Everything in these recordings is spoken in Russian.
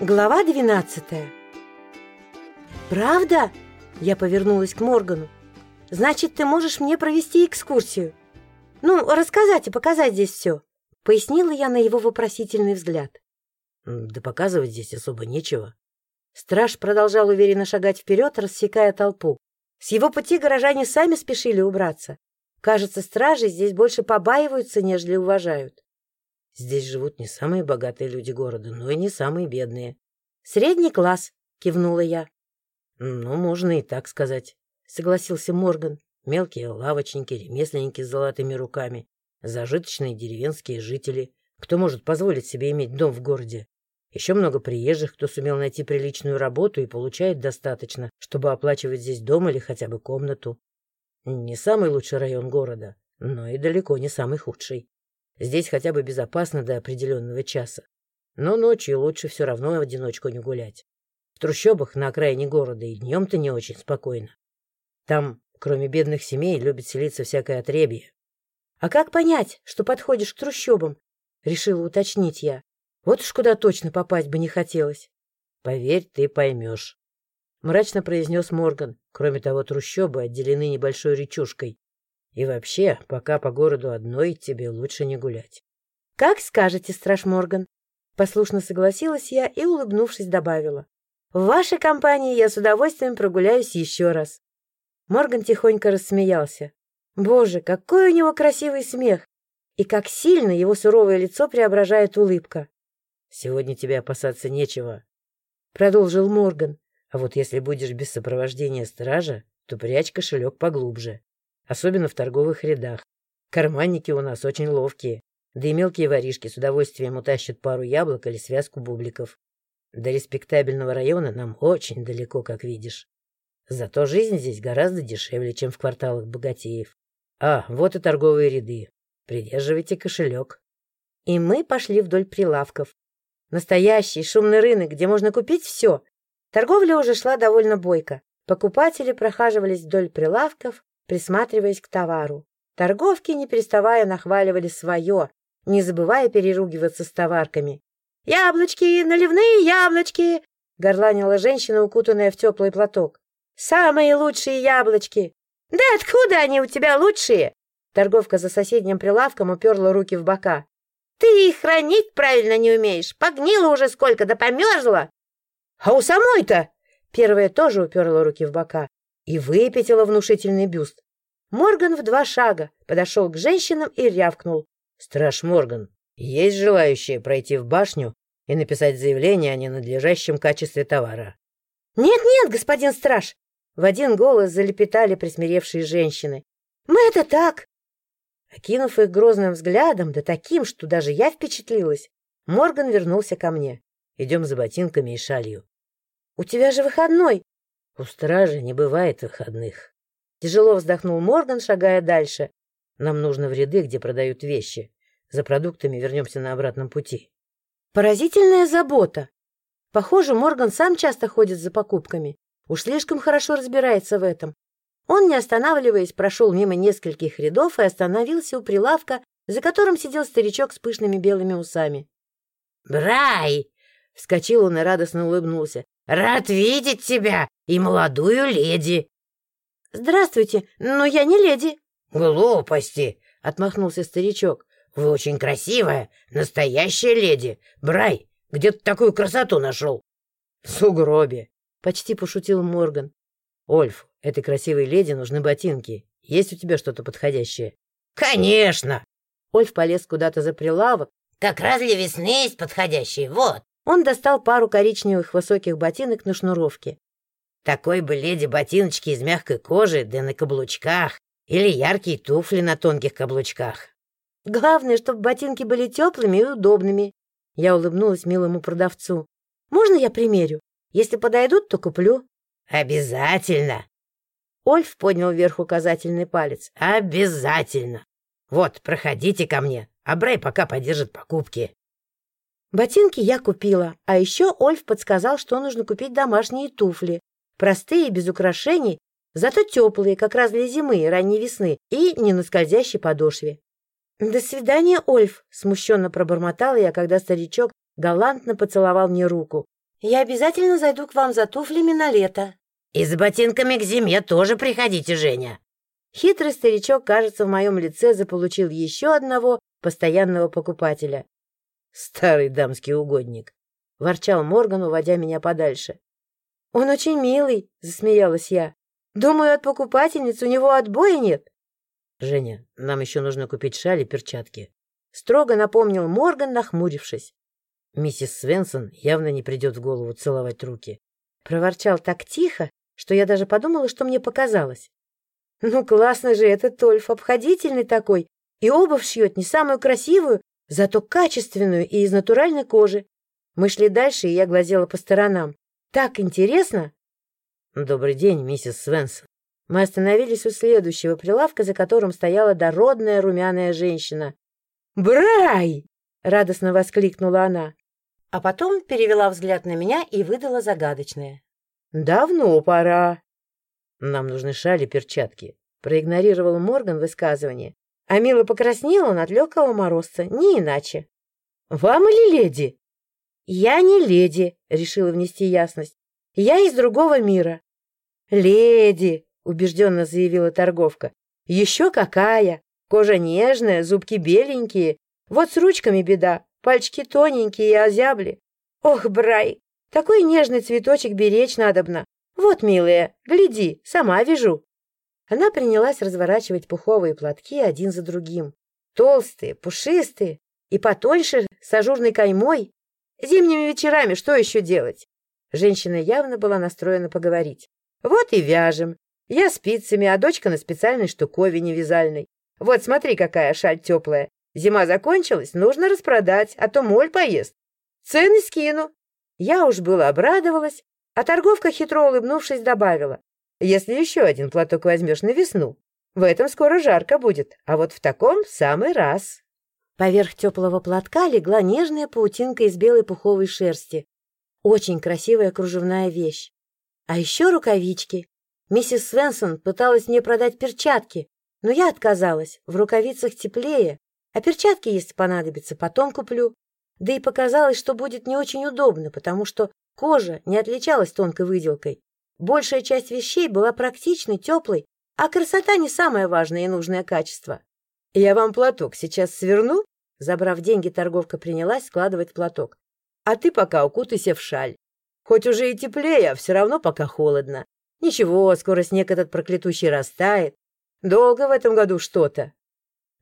Глава двенадцатая «Правда?» – я повернулась к Моргану. «Значит, ты можешь мне провести экскурсию? Ну, рассказать и показать здесь все», – пояснила я на его вопросительный взгляд. «Да показывать здесь особо нечего». Страж продолжал уверенно шагать вперед, рассекая толпу. С его пути горожане сами спешили убраться. Кажется, стражи здесь больше побаиваются, нежели уважают. Здесь живут не самые богатые люди города, но и не самые бедные. — Средний класс, — кивнула я. — Ну, можно и так сказать, — согласился Морган. Мелкие лавочники, ремесленники с золотыми руками, зажиточные деревенские жители. Кто может позволить себе иметь дом в городе? Еще много приезжих, кто сумел найти приличную работу и получает достаточно, чтобы оплачивать здесь дом или хотя бы комнату. Не самый лучший район города, но и далеко не самый худший. Здесь хотя бы безопасно до определенного часа. Но ночью лучше все равно в одиночку не гулять. В трущобах на окраине города и днем-то не очень спокойно. Там, кроме бедных семей, любит селиться всякое отребье. — А как понять, что подходишь к трущобам? — решила уточнить я. Вот уж куда точно попасть бы не хотелось. — Поверь, ты поймешь. Мрачно произнес Морган. Кроме того, трущобы отделены небольшой речушкой, и вообще, пока по городу одной, тебе лучше не гулять. — Как скажете, страж Морган. Послушно согласилась я и, улыбнувшись, добавила. — В вашей компании я с удовольствием прогуляюсь еще раз. Морган тихонько рассмеялся. Боже, какой у него красивый смех! И как сильно его суровое лицо преображает улыбка. — Сегодня тебе опасаться нечего, — продолжил Морган. — А вот если будешь без сопровождения стража, то прячь кошелек поглубже особенно в торговых рядах. Карманники у нас очень ловкие, да и мелкие воришки с удовольствием утащат пару яблок или связку бубликов. До респектабельного района нам очень далеко, как видишь. Зато жизнь здесь гораздо дешевле, чем в кварталах богатеев. А, вот и торговые ряды. Придерживайте кошелек. И мы пошли вдоль прилавков. Настоящий шумный рынок, где можно купить все. Торговля уже шла довольно бойко. Покупатели прохаживались вдоль прилавков, присматриваясь к товару. Торговки, не переставая, нахваливали свое, не забывая переругиваться с товарками. «Яблочки! Наливные яблочки!» — горланила женщина, укутанная в теплый платок. «Самые лучшие яблочки!» «Да откуда они у тебя лучшие?» Торговка за соседним прилавком уперла руки в бока. «Ты их хранить правильно не умеешь. Погнила уже сколько, да померзла!» «А у самой-то!» Первая тоже уперла руки в бока и выпятила внушительный бюст. Морган в два шага подошел к женщинам и рявкнул. — Страж Морган, есть желающие пройти в башню и написать заявление о ненадлежащем качестве товара? «Нет, — Нет-нет, господин страж! — в один голос залепетали присмиревшие женщины. — Мы это так! Окинув их грозным взглядом, да таким, что даже я впечатлилась, Морган вернулся ко мне. — Идем за ботинками и шалью. — У тебя же выходной! У стражи не бывает выходных. Тяжело вздохнул Морган, шагая дальше. Нам нужно в ряды, где продают вещи. За продуктами вернемся на обратном пути. Поразительная забота. Похоже, Морган сам часто ходит за покупками. Уж слишком хорошо разбирается в этом. Он, не останавливаясь, прошел мимо нескольких рядов и остановился у прилавка, за которым сидел старичок с пышными белыми усами. «Брай!» — вскочил он и радостно улыбнулся. «Рад видеть тебя и молодую леди!» «Здравствуйте, но я не леди!» «Глупости!» — отмахнулся старичок. «Вы очень красивая, настоящая леди! Брай, где ты такую красоту нашел?» «В сугробе!» — почти пошутил Морган. «Ольф, этой красивой леди нужны ботинки. Есть у тебя что-то подходящее?» «Конечно!» Ольф полез куда-то за прилавок. «Как раз для весны есть подходящие, вот!» Он достал пару коричневых высоких ботинок на шнуровке. Такой бы леди ботиночки из мягкой кожи, да на каблучках, или яркие туфли на тонких каблучках. Главное, чтобы ботинки были теплыми и удобными. Я улыбнулась милому продавцу. Можно я примерю? Если подойдут, то куплю. Обязательно. Ольф поднял вверх указательный палец. Обязательно. Вот, проходите ко мне, а Брей пока подержит покупки. Ботинки я купила, а еще Ольф подсказал, что нужно купить домашние туфли. Простые, без украшений, зато теплые, как раз для зимы, ранней весны, и не на скользящей подошве. «До свидания, Ольф!» — смущенно пробормотала я, когда старичок галантно поцеловал мне руку. Я обязательно зайду к вам за туфлями на лето. И с ботинками к зиме тоже приходите, Женя. Хитрый старичок, кажется, в моем лице заполучил еще одного постоянного покупателя. Старый дамский угодник. Ворчал Морган, уводя меня подальше. Он очень милый, засмеялась я. Думаю, от покупательниц у него отбоя нет. Женя, нам еще нужно купить шаль и перчатки. Строго напомнил Морган, нахмурившись. Миссис Свенсон явно не придет в голову целовать руки. Проворчал так тихо, что я даже подумала, что мне показалось. Ну, классно же этот Тольф, обходительный такой, и обувь шьет не самую красивую, зато качественную и из натуральной кожи. Мы шли дальше, и я глазела по сторонам. Так интересно! Добрый день, миссис Свенсон. Мы остановились у следующего прилавка, за которым стояла дородная румяная женщина. «Брай!» — радостно воскликнула она. А потом перевела взгляд на меня и выдала загадочное. «Давно пора». «Нам нужны шали перчатки», — проигнорировал Морган высказывание. А Мила покраснела от легкого морозца, не иначе. «Вам или леди?» «Я не леди», — решила внести ясность. «Я из другого мира. «Леди!» — убежденно заявила торговка. «Еще какая! Кожа нежная, зубки беленькие. Вот с ручками беда, пальчики тоненькие и озябли. Ох, Брай, такой нежный цветочек беречь надобно. Вот, милая, гляди, сама вяжу». Она принялась разворачивать пуховые платки один за другим. Толстые, пушистые и потоньше, с ажурной каймой. Зимними вечерами что еще делать? Женщина явно была настроена поговорить. Вот и вяжем. Я спицами, а дочка на специальной штуковине вязальной. Вот смотри, какая шаль теплая. Зима закончилась, нужно распродать, а то моль поест. Цены скину. Я уж было обрадовалась, а торговка, хитро улыбнувшись, добавила. Если еще один платок возьмешь на весну, в этом скоро жарко будет, а вот в таком самый раз. Поверх теплого платка легла нежная паутинка из белой пуховой шерсти. Очень красивая кружевная вещь. А еще рукавички. Миссис Свенсон пыталась мне продать перчатки, но я отказалась. В рукавицах теплее, а перчатки, если понадобится, потом куплю. Да и показалось, что будет не очень удобно, потому что кожа не отличалась тонкой выделкой. Большая часть вещей была практичной, теплой, а красота не самое важное и нужное качество. «Я вам платок сейчас сверну?» Забрав деньги, торговка принялась складывать платок. «А ты пока укутайся в шаль. Хоть уже и теплее, а все равно пока холодно. Ничего, скоро снег этот проклятущий растает. Долго в этом году что-то.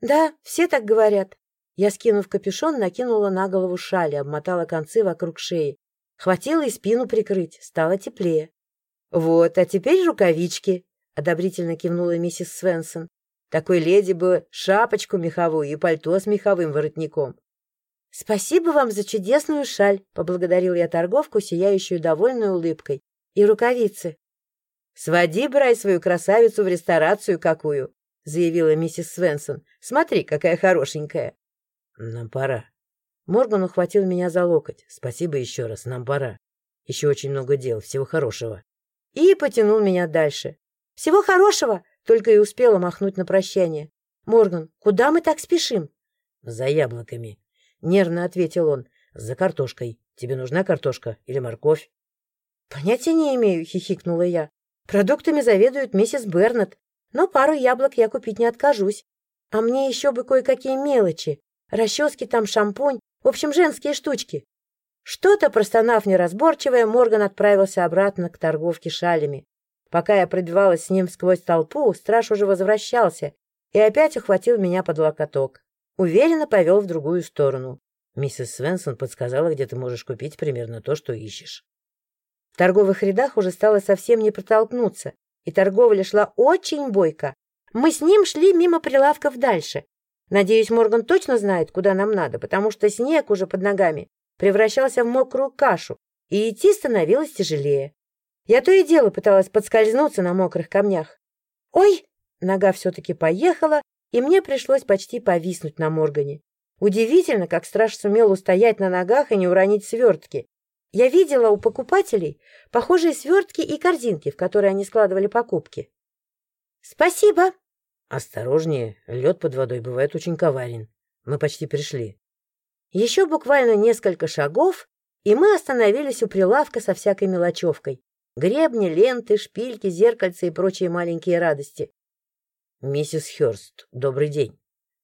Да, все так говорят. Я, скинув капюшон, накинула на голову шали, обмотала концы вокруг шеи. Хватило и спину прикрыть, стало теплее. Вот, а теперь рукавички, — одобрительно кивнула миссис Свенсон. Такой леди бы шапочку меховую и пальто с меховым воротником. «Спасибо вам за чудесную шаль», — поблагодарил я торговку, сияющую довольной улыбкой. «И рукавицы». «Своди, Брай, свою красавицу в ресторацию какую», — заявила миссис Свенсон. «Смотри, какая хорошенькая». «Нам пора». Морган ухватил меня за локоть. «Спасибо еще раз, нам пора. Еще очень много дел. Всего хорошего». И потянул меня дальше. «Всего хорошего!» — только и успела махнуть на прощание. «Морган, куда мы так спешим?» «За яблоками», Нервно ответил он. За картошкой. Тебе нужна картошка или морковь? Понятия не имею, хихикнула я. Продуктами заведует миссис Бернет, но пару яблок я купить не откажусь. А мне еще бы кое-какие мелочи. Расчески там, шампунь, в общем, женские штучки. Что-то, простонав неразборчивое, Морган отправился обратно к торговке шалями. Пока я пробивалась с ним сквозь толпу, страж уже возвращался и опять ухватил меня под локоток. Уверенно повел в другую сторону. Миссис Свенсон подсказала, где ты можешь купить примерно то, что ищешь. В торговых рядах уже стало совсем не протолкнуться, и торговля шла очень бойко. Мы с ним шли мимо прилавков дальше. Надеюсь, Морган точно знает, куда нам надо, потому что снег уже под ногами превращался в мокрую кашу, и идти становилось тяжелее. Я то и дело пыталась подскользнуться на мокрых камнях. «Ой!» Нога все-таки поехала, и мне пришлось почти повиснуть на Моргане. Удивительно, как страж сумел устоять на ногах и не уронить свертки. Я видела у покупателей похожие свертки и корзинки, в которые они складывали покупки. «Спасибо!» «Осторожнее, лед под водой бывает очень коварен. Мы почти пришли». Еще буквально несколько шагов, и мы остановились у прилавка со всякой мелочевкой. Гребни, ленты, шпильки, зеркальца и прочие маленькие радости. «Миссис Хёрст, добрый день».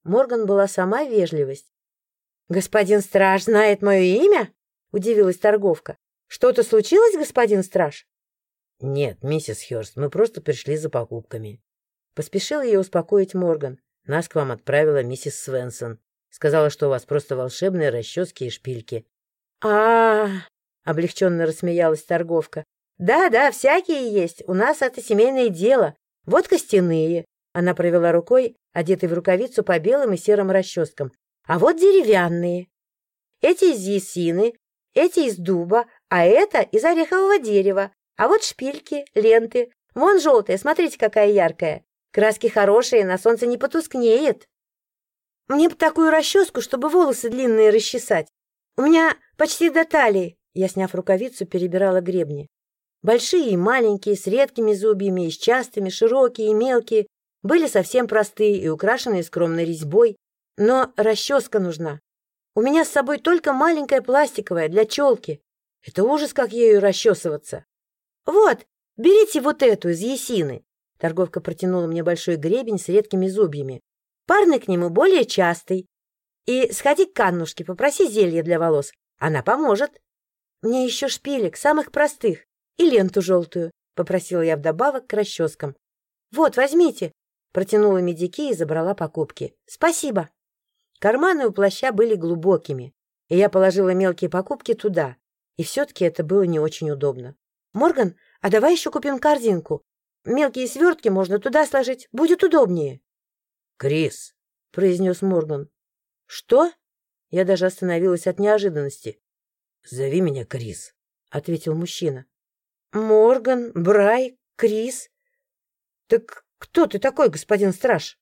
Морган была сама вежливость. «Господин страж знает мое имя?» — удивилась торговка. «Что-то случилось, господин страж?» «Нет, миссис Хёрст, мы просто пришли за покупками». Поспешил ее успокоить Морган. «Нас к вам отправила миссис Свенсон. Сказала, что у вас просто волшебные расчески и шпильки». А, -а, -а облегченно рассмеялась торговка. «Да-да, всякие есть. У нас это семейное дело. Вот костяные». Она провела рукой, одетой в рукавицу по белым и серым расческам. «А вот деревянные. Эти из ясины, эти из дуба, а это из орехового дерева. А вот шпильки, ленты. Вон желтая, смотрите, какая яркая. Краски хорошие, на солнце не потускнеет. Мне бы такую расческу, чтобы волосы длинные расчесать. У меня почти до талии. Я, сняв рукавицу, перебирала гребни. Большие и маленькие, с редкими зубьями, и с частыми, широкие и мелкие, были совсем простые и украшенные скромной резьбой. Но расческа нужна. У меня с собой только маленькая пластиковая для челки. Это ужас, как ею расчесываться. Вот, берите вот эту из ясины. Торговка протянула мне большой гребень с редкими зубьями. Парный к нему более частый. И сходи к Каннушке, попроси зелье для волос. Она поможет. Мне еще шпилек, самых простых, и ленту желтую, попросила я вдобавок к расческам. Вот, возьмите. Протянула медики и забрала покупки. Спасибо. Карманы у плаща были глубокими, и я положила мелкие покупки туда. И все-таки это было не очень удобно. Морган, а давай еще купим корзинку. Мелкие свертки можно туда сложить, будет удобнее. Крис, произнес Морган. Что? Я даже остановилась от неожиданности. Зови меня Крис, ответил мужчина. Морган, Брай, Крис. Так кто ты такой, господин страж?